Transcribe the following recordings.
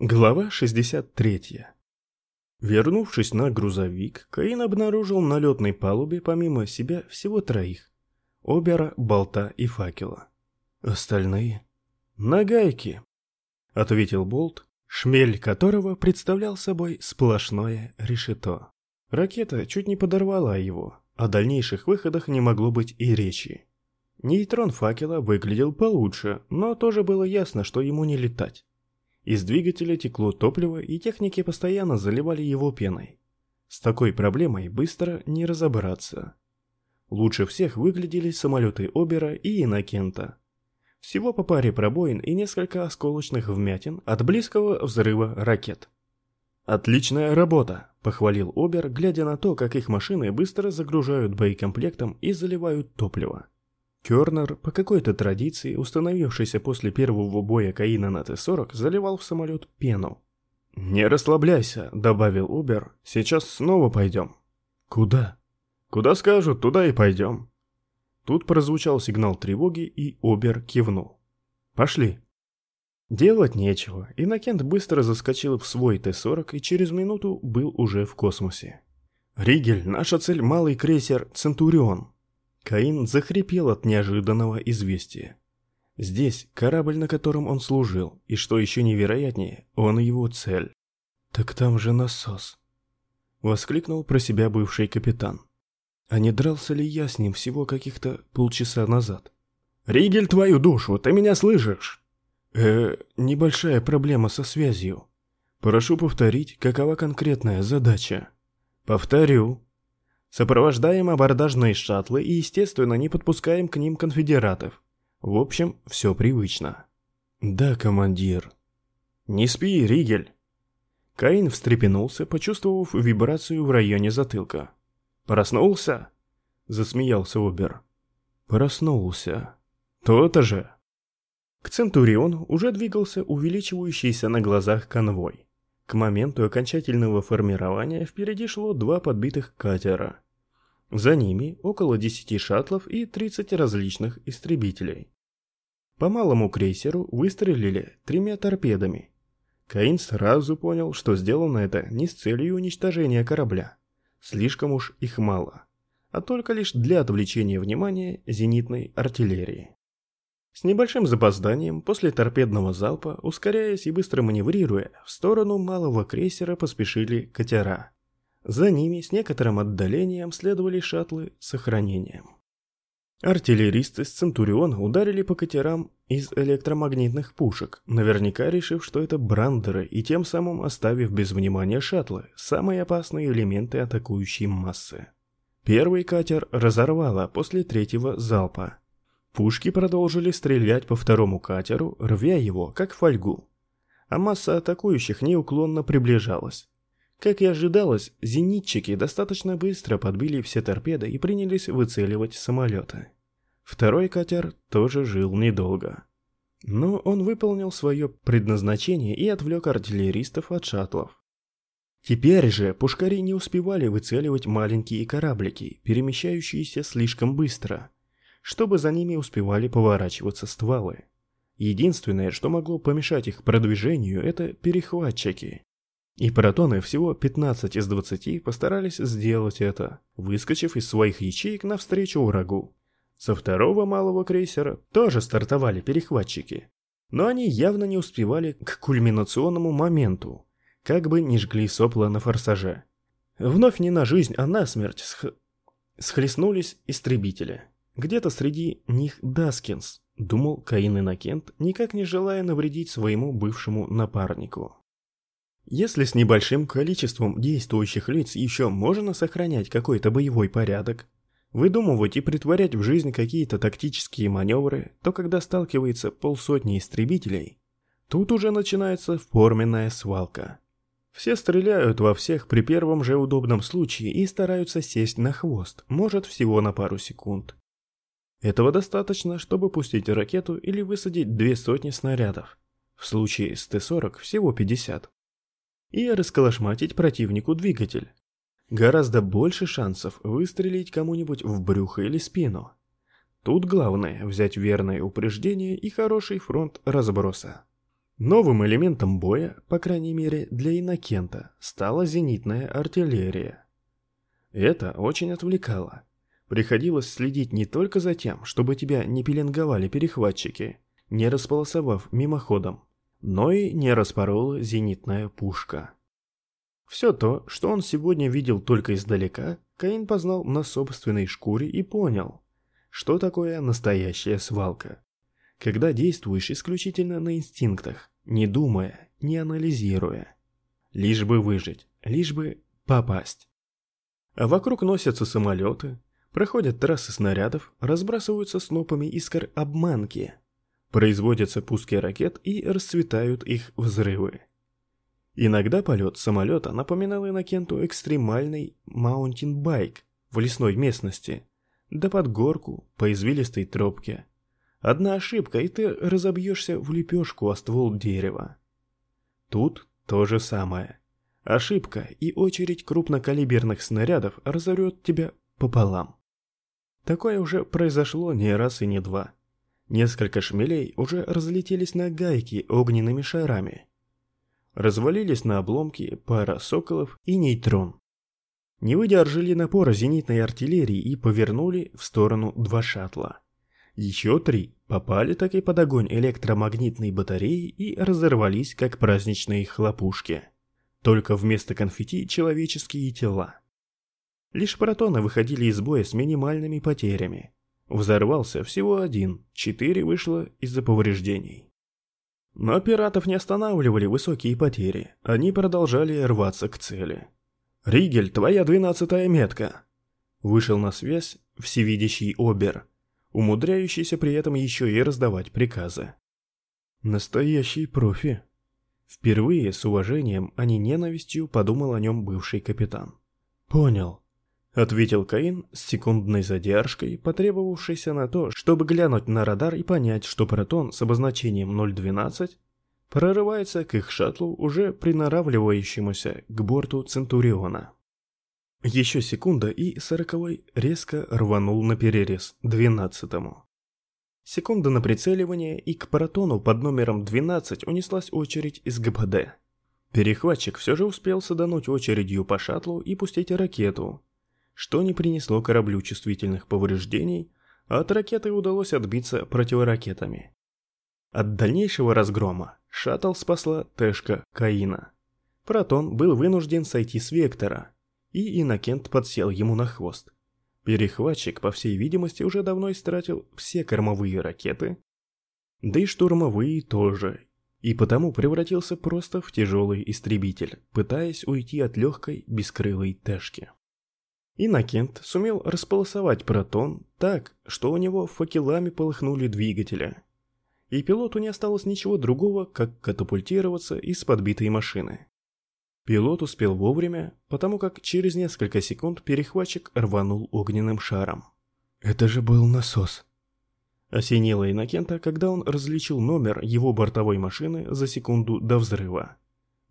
Глава 63. Вернувшись на грузовик, Каин обнаружил на летной палубе помимо себя всего троих. Обера, Болта и Факела. Остальные? На гайке, ответил Болт, шмель которого представлял собой сплошное решето. Ракета чуть не подорвала его, о дальнейших выходах не могло быть и речи. Нейтрон Факела выглядел получше, но тоже было ясно, что ему не летать. Из двигателя текло топливо, и техники постоянно заливали его пеной. С такой проблемой быстро не разобраться. Лучше всех выглядели самолеты Обера и Иннокента. Всего по паре пробоин и несколько осколочных вмятин от близкого взрыва ракет. «Отличная работа!» – похвалил Обер, глядя на то, как их машины быстро загружают боекомплектом и заливают топливо. Кернер, по какой-то традиции, установившийся после первого боя Каина на Т-40, заливал в самолет пену. «Не расслабляйся», — добавил Убер, — «сейчас снова пойдем». «Куда?» «Куда скажут, туда и пойдем». Тут прозвучал сигнал тревоги, и Обер кивнул. «Пошли». Делать нечего, Иннокент быстро заскочил в свой Т-40 и через минуту был уже в космосе. «Ригель, наша цель — малый крейсер «Центурион», Каин захрипел от неожиданного известия. Здесь корабль, на котором он служил, и что еще невероятнее, он его цель. «Так там же насос!» Воскликнул про себя бывший капитан. А не дрался ли я с ним всего каких-то полчаса назад? «Ригель, твою душу, ты меня слышишь?» «Э, небольшая проблема со связью. Прошу повторить, какова конкретная задача?» «Повторю. Сопровождаем абордажные шаттлы и, естественно, не подпускаем к ним конфедератов. В общем, все привычно. Да, командир. Не спи, Ригель. Каин встрепенулся, почувствовав вибрацию в районе затылка. Проснулся? Засмеялся Убер. Проснулся. То-то же. К Центуриону уже двигался увеличивающийся на глазах конвой. К моменту окончательного формирования впереди шло два подбитых катера. За ними около 10 шаттлов и 30 различных истребителей. По малому крейсеру выстрелили тремя торпедами. Каин сразу понял, что сделано это не с целью уничтожения корабля. Слишком уж их мало, а только лишь для отвлечения внимания зенитной артиллерии. С небольшим запозданием после торпедного залпа, ускоряясь и быстро маневрируя, в сторону малого крейсера поспешили катера. За ними с некоторым отдалением следовали шаттлы с охранением. Артиллеристы с Центуриона ударили по катерам из электромагнитных пушек, наверняка решив, что это брандеры, и тем самым оставив без внимания шаттлы, самые опасные элементы атакующей массы. Первый катер разорвало после третьего залпа. Пушки продолжили стрелять по второму катеру, рвя его, как фольгу. А масса атакующих неуклонно приближалась. Как и ожидалось, зенитчики достаточно быстро подбили все торпеды и принялись выцеливать самолеты. Второй катер тоже жил недолго. Но он выполнил свое предназначение и отвлек артиллеристов от шаттлов. Теперь же пушкари не успевали выцеливать маленькие кораблики, перемещающиеся слишком быстро – чтобы за ними успевали поворачиваться стволы. Единственное, что могло помешать их продвижению, это перехватчики. И протоны всего 15 из 20 постарались сделать это, выскочив из своих ячеек навстречу врагу. Со второго малого крейсера тоже стартовали перехватчики, но они явно не успевали к кульминационному моменту, как бы не жгли сопла на форсаже. Вновь не на жизнь, а на смерть сх... схлестнулись истребители. Где-то среди них Даскинс, думал Каин Иннокент, никак не желая навредить своему бывшему напарнику. Если с небольшим количеством действующих лиц еще можно сохранять какой-то боевой порядок, выдумывать и претворять в жизнь какие-то тактические маневры, то когда сталкивается полсотни истребителей, тут уже начинается форменная свалка. Все стреляют во всех при первом же удобном случае и стараются сесть на хвост, может всего на пару секунд. Этого достаточно, чтобы пустить ракету или высадить две сотни снарядов. В случае с Т-40 всего 50. И расколошматить противнику двигатель. Гораздо больше шансов выстрелить кому-нибудь в брюхо или спину. Тут главное взять верное упреждение и хороший фронт разброса. Новым элементом боя, по крайней мере для Иннокента, стала зенитная артиллерия. Это очень отвлекало. Приходилось следить не только за тем, чтобы тебя не пеленговали перехватчики, не располосовав мимоходом, но и не распорола зенитная пушка. Все то, что он сегодня видел только издалека, Каин познал на собственной шкуре и понял, что такое настоящая свалка когда действуешь исключительно на инстинктах, не думая, не анализируя. Лишь бы выжить, лишь бы попасть. А вокруг носятся самолеты, проходят трассы снарядов, разбрасываются снопами искр обманки, производятся пуски ракет и расцветают их взрывы. Иногда полет самолета напоминал Иннокенту экстремальный маунтинбайк в лесной местности, да под горку по извилистой тропке – Одна ошибка, и ты разобьешься в лепешку о ствол дерева. Тут то же самое. Ошибка и очередь крупнокалиберных снарядов разорвет тебя пополам. Такое уже произошло не раз и не два. Несколько шмелей уже разлетелись на гайки огненными шарами. Развалились на обломки пара соколов и нейтрон. Не выдержали напора зенитной артиллерии и повернули в сторону два шаттла. Еще три попали так и под огонь электромагнитной батареи и разорвались, как праздничные хлопушки. Только вместо конфетти человеческие тела. Лишь протоны выходили из боя с минимальными потерями. Взорвался всего один, четыре вышло из-за повреждений. Но пиратов не останавливали высокие потери, они продолжали рваться к цели. «Ригель, твоя двенадцатая метка!» Вышел на связь всевидящий Обер – умудряющийся при этом еще и раздавать приказы. Настоящий профи. Впервые с уважением, а не ненавистью подумал о нем бывший капитан. «Понял», — ответил Каин с секундной задержкой, потребовавшейся на то, чтобы глянуть на радар и понять, что протон с обозначением 012 прорывается к их шаттлу, уже приноравливающемуся к борту Центуриона. Еще секунда, и сороковой резко рванул на перерез двенадцатому. Секунда на прицеливание, и к паратону под номером 12 унеслась очередь из ГПД. Перехватчик все же успел садануть очередью по шаттлу и пустить ракету, что не принесло кораблю чувствительных повреждений, а от ракеты удалось отбиться противоракетами. От дальнейшего разгрома шаттл спасла Тэшка Каина. Протон был вынужден сойти с Вектора – и Иннокент подсел ему на хвост. Перехватчик, по всей видимости, уже давно истратил все кормовые ракеты, да и штурмовые тоже, и потому превратился просто в тяжелый истребитель, пытаясь уйти от легкой, бескрылой Тэшки. Иннокент сумел располосовать протон так, что у него факелами полыхнули двигатели, и пилоту не осталось ничего другого, как катапультироваться из подбитой машины. Пилот успел вовремя, потому как через несколько секунд перехватчик рванул огненным шаром. «Это же был насос!» Осенило Иннокента, когда он различил номер его бортовой машины за секунду до взрыва.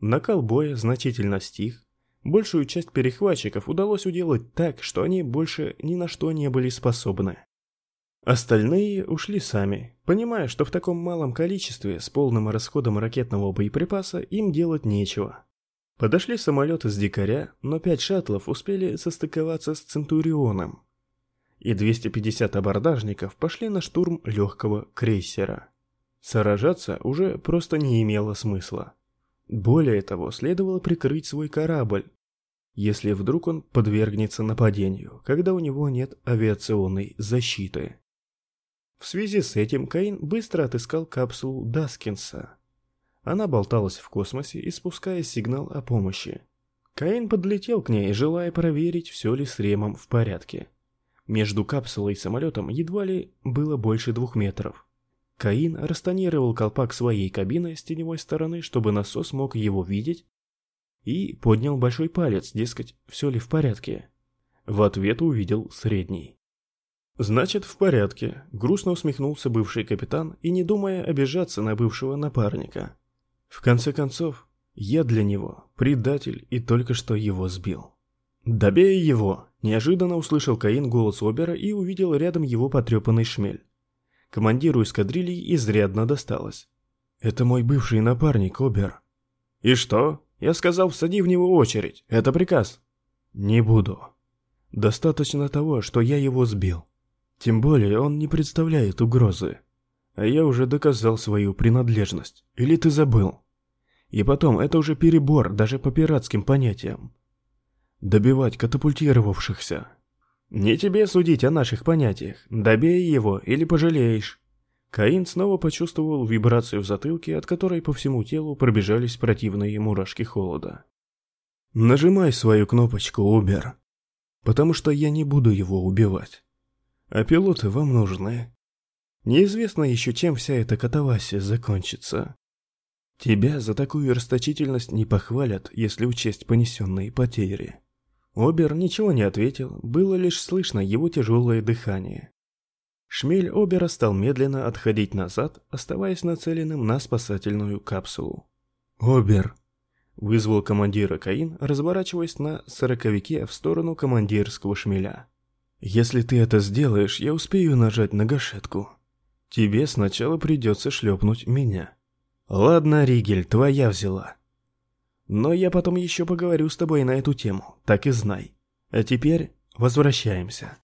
Накал боя значительно стих, большую часть перехватчиков удалось уделать так, что они больше ни на что не были способны. Остальные ушли сами, понимая, что в таком малом количестве с полным расходом ракетного боеприпаса им делать нечего. Подошли самолеты с дикаря, но пять шаттлов успели состыковаться с Центурионом. И 250 абордажников пошли на штурм легкого крейсера. Сражаться уже просто не имело смысла. Более того, следовало прикрыть свой корабль, если вдруг он подвергнется нападению, когда у него нет авиационной защиты. В связи с этим Каин быстро отыскал капсулу Даскинса, она болталась в космосе, испуская сигнал о помощи. Каин подлетел к ней, желая проверить, все ли с Ремом в порядке. Между капсулой и самолетом едва ли было больше двух метров. Каин растонировал колпак своей кабины с теневой стороны, чтобы насос мог его видеть, и поднял большой палец, дескать, все ли в порядке. В ответ увидел средний. «Значит, в порядке», — грустно усмехнулся бывший капитан и не думая обижаться на бывшего напарника. В конце концов, я для него предатель и только что его сбил. «Добей его!» – неожиданно услышал Каин голос Обера и увидел рядом его потрепанный шмель. Командиру эскадрильи изрядно досталось. Это мой бывший напарник, Обер. И что? Я сказал, всади в него очередь. Это приказ. Не буду. Достаточно того, что я его сбил. Тем более он не представляет угрозы. А я уже доказал свою принадлежность. Или ты забыл? И потом, это уже перебор даже по пиратским понятиям. Добивать катапультировавшихся. Не тебе судить о наших понятиях. Добей его или пожалеешь. Каин снова почувствовал вибрацию в затылке, от которой по всему телу пробежались противные мурашки холода. «Нажимай свою кнопочку, Убер, потому что я не буду его убивать. А пилоты вам нужны. Неизвестно еще, чем вся эта катавасия закончится. Тебя за такую расточительность не похвалят, если учесть понесенные потери». Обер ничего не ответил, было лишь слышно его тяжелое дыхание. Шмель Обера стал медленно отходить назад, оставаясь нацеленным на спасательную капсулу. «Обер!» — вызвал командира Каин, разворачиваясь на сороковике в сторону командирского шмеля. «Если ты это сделаешь, я успею нажать на гашетку. Тебе сначала придется шлепнуть меня». «Ладно, Ригель, твоя взяла. Но я потом еще поговорю с тобой на эту тему, так и знай. А теперь возвращаемся».